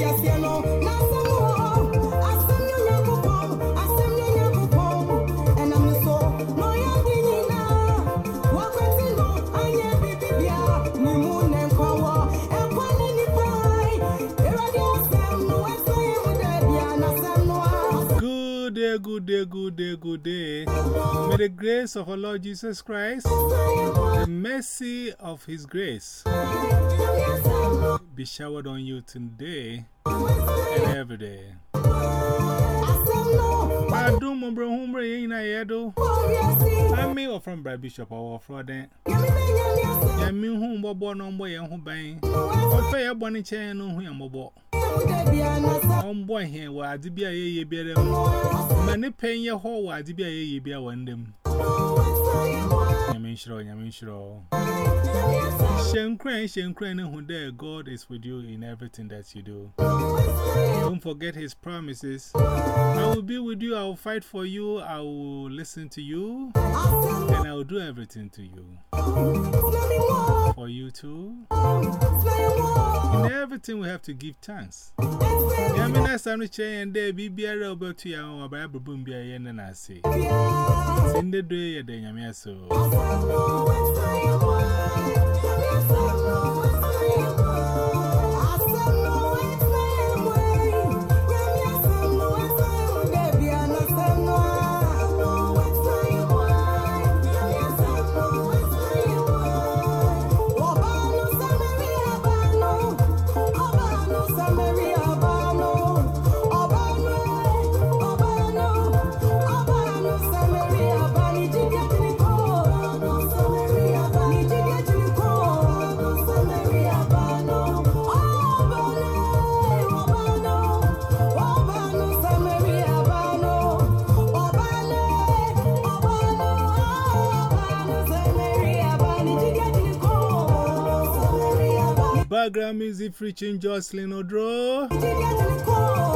gracias cielo. Más the grace of our Lord Jesus Christ, the mercy of His grace, be showered on you today and every day. I do remember whom in a yedo. I may from Brad Bishop or Fraud. I mean, whom Bobo no boy and who bang. Or pay a bonny chain, no, who am On boy here, I did be a ye better. Many paying your whole, I did be a ye be a one them. Yamin sure, Yamin sure. Shen Crane, Shen Crane, who there, God is with you in everything that you do. Don't forget His promises. I will be with you, I will fight for you, I will listen to you, and I will do everything to you. For you too. In everything, we have to give thanks. Yamina Sanuche and there be beer over to your Bible boom beer and I say. Send the day at the Yamia so. Background music featuring Jocelyn Odro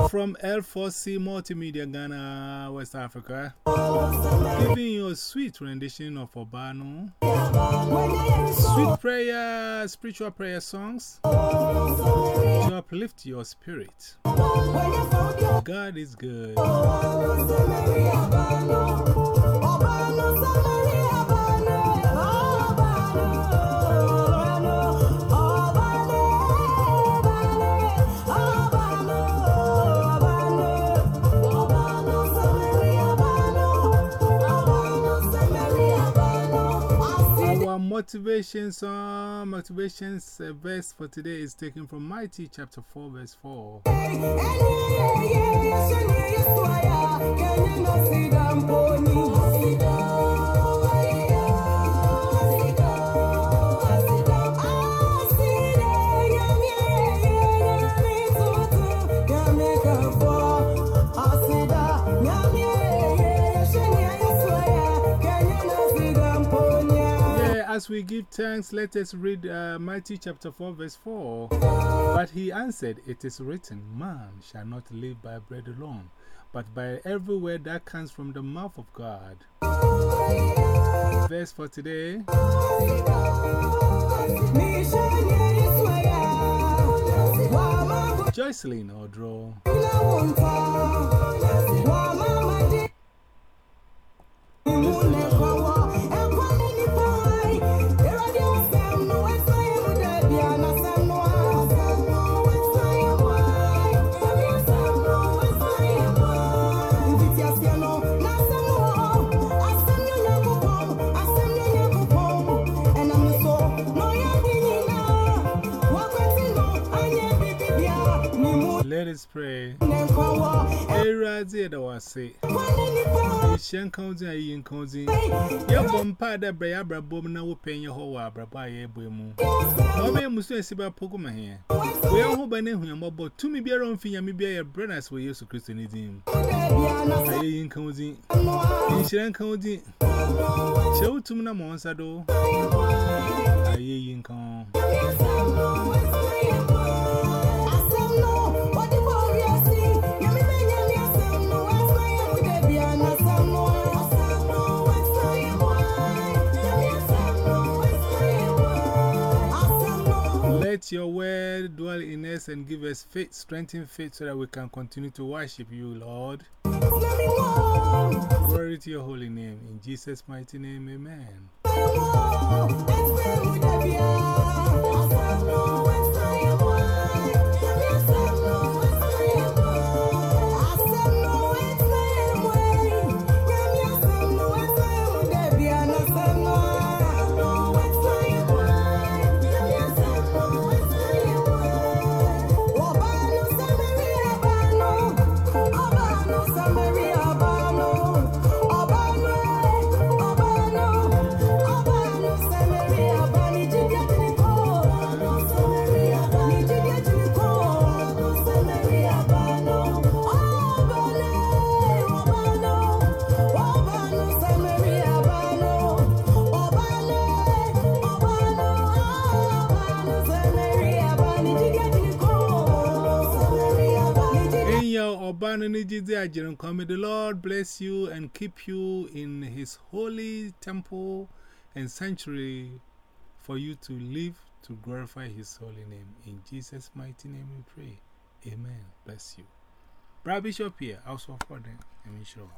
from L4C Multimedia Ghana, West Africa. Giving you a sweet rendition of Obano. Sweet prayer, spiritual prayer songs to uplift your spirit. God is good. Motivation song, motivation uh, verse for today is taken from Matthew chapter 4, verse 4. As we give thanks, let us read uh, Matthew chapter 4, verse 4. But he answered, It is written, Man shall not live by bread alone, but by every word that comes from the mouth of God. Verse for today. Joycelyn Odro. Kazi that say. Shan County, I in County. Your bomb pad, a brabra now will your whole abra by a boom. Obey Musa Siba Pokemon here. We are who by name him about two me beer on fee and me beer bread as we used to Christianism. I in County. Shan County. Show to me, Monsado. I in County. Let your word dwell in us and give us faith, strengthen faith so that we can continue to worship you, Lord. Glory to your holy name. In Jesus' mighty name, amen. The Lord bless you and keep you in His holy temple and sanctuary for you to live to glorify His holy name. In Jesus' mighty name we pray. Amen. Bless you. Brad Bishop here, also for them. I'm sure.